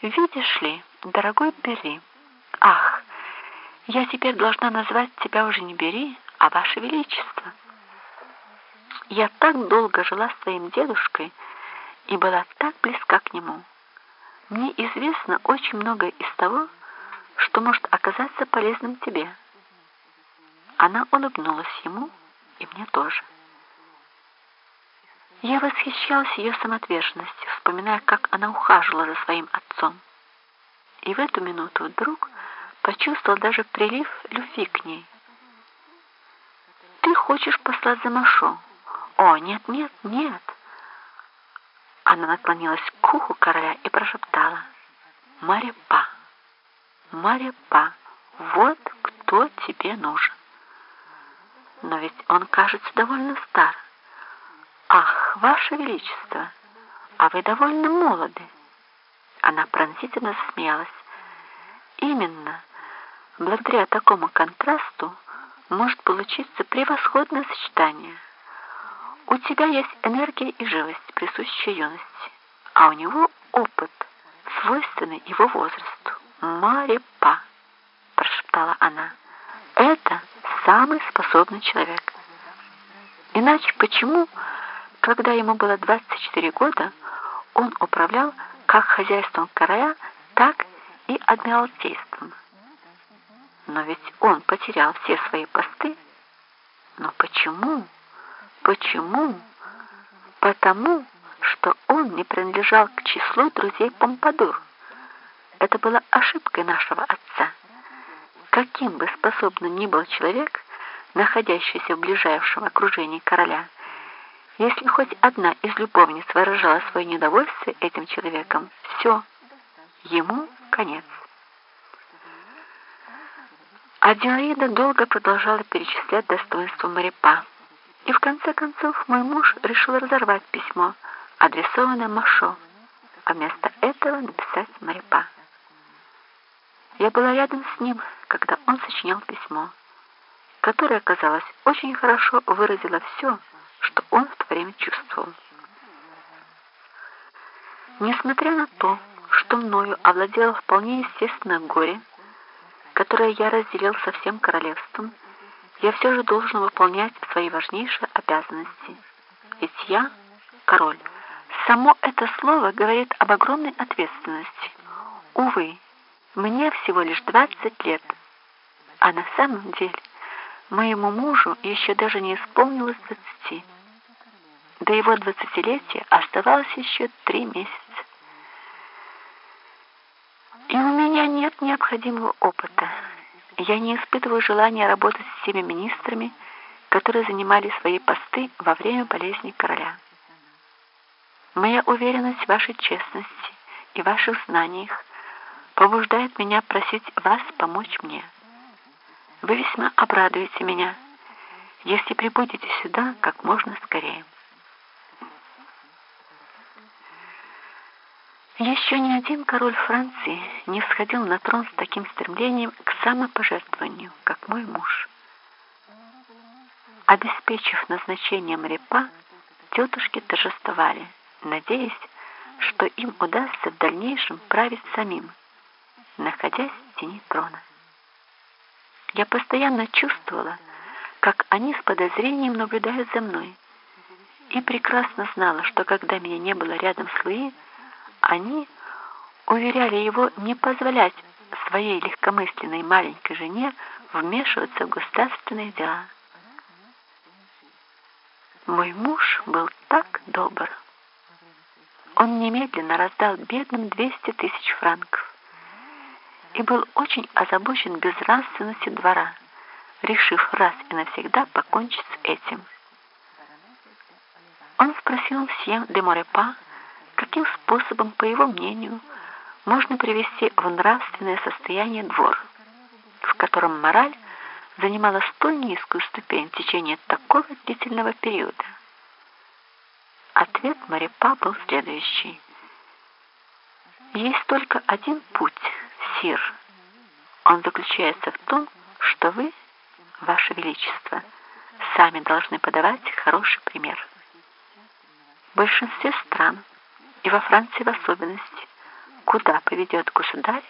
Видишь ли, дорогой Бери, ах, я теперь должна назвать тебя уже не Бери, а Ваше Величество. Я так долго жила с твоим дедушкой и была так близка к нему. Мне известно очень многое из того, что может оказаться полезным тебе. Она улыбнулась ему, и мне тоже. Я восхищалась ее самоотверженностью, вспоминая, как она ухаживала за своим отцом. И в эту минуту вдруг почувствовал даже прилив любви к ней. «Ты хочешь послать за Машо?» «О, нет, нет, нет!» Она наклонилась к уху короля и прошептала. «Марипа, Марипа, вот кто тебе нужен!» «Но ведь он, кажется, довольно стар». «Ах, Ваше Величество, а вы довольно молоды!» Она пронзительно засмеялась. «Именно, благодаря такому контрасту может получиться превосходное сочетание. У тебя есть энергия и живость, присущая юности, а у него опыт, свойственный его возрасту. Марипа, прошептала она, это самый способный человек. Иначе почему когда ему было 24 года, он управлял как хозяйством короля, так и адмиралтейством. Но ведь он потерял все свои посты. Но почему? Почему? Потому, что он не принадлежал к числу друзей Помпадур. Это была ошибкой нашего отца. Каким бы способным ни был человек, находящийся в ближайшем окружении короля, если хоть одна из любовниц выражала свое недовольство этим человеком, все, ему конец. Аделаида долго продолжала перечислять достоинства Марипа. И в конце концов мой муж решил разорвать письмо, адресованное Машо, а вместо этого написать Марипа. Я была рядом с ним, когда он сочинял письмо, которое, казалось, очень хорошо выразило все, он в то время чувствовал. Несмотря на то, что мною овладело вполне естественное горе, которое я разделил со всем королевством, я все же должен выполнять свои важнейшие обязанности. Ведь я король. Само это слово говорит об огромной ответственности. Увы, мне всего лишь 20 лет, а на самом деле моему мужу еще даже не исполнилось 20. До его двадцатилетия оставалось еще три месяца. И у меня нет необходимого опыта. Я не испытываю желания работать с теми министрами, которые занимали свои посты во время болезни короля. Моя уверенность в вашей честности и ваших знаниях побуждает меня просить вас помочь мне. Вы весьма обрадуете меня, если прибудете сюда как можно скорее. Еще ни один король Франции не всходил на трон с таким стремлением к самопожертвованию, как мой муж. Обеспечив назначение Репа, тетушки торжествовали, надеясь, что им удастся в дальнейшем править самим, находясь в тени трона. Я постоянно чувствовала, как они с подозрением наблюдают за мной, и прекрасно знала, что когда меня не было рядом с Луи, они уверяли его не позволять своей легкомысленной маленькой жене вмешиваться в государственные дела. Мой муж был так добр. Он немедленно раздал бедным 200 тысяч франков и был очень озабочен безнравственностью двора, решив раз и навсегда покончить с этим. Он спросил всем де Морепа, каким способом, по его мнению, можно привести в нравственное состояние двор, в котором мораль занимала столь низкую ступень в течение такого длительного периода. Ответ Марипа был следующий. Есть только один путь, сир. Он заключается в том, что вы, ваше величество, сами должны подавать хороший пример. В большинстве стран и во Франции в особенности, куда поведет государь,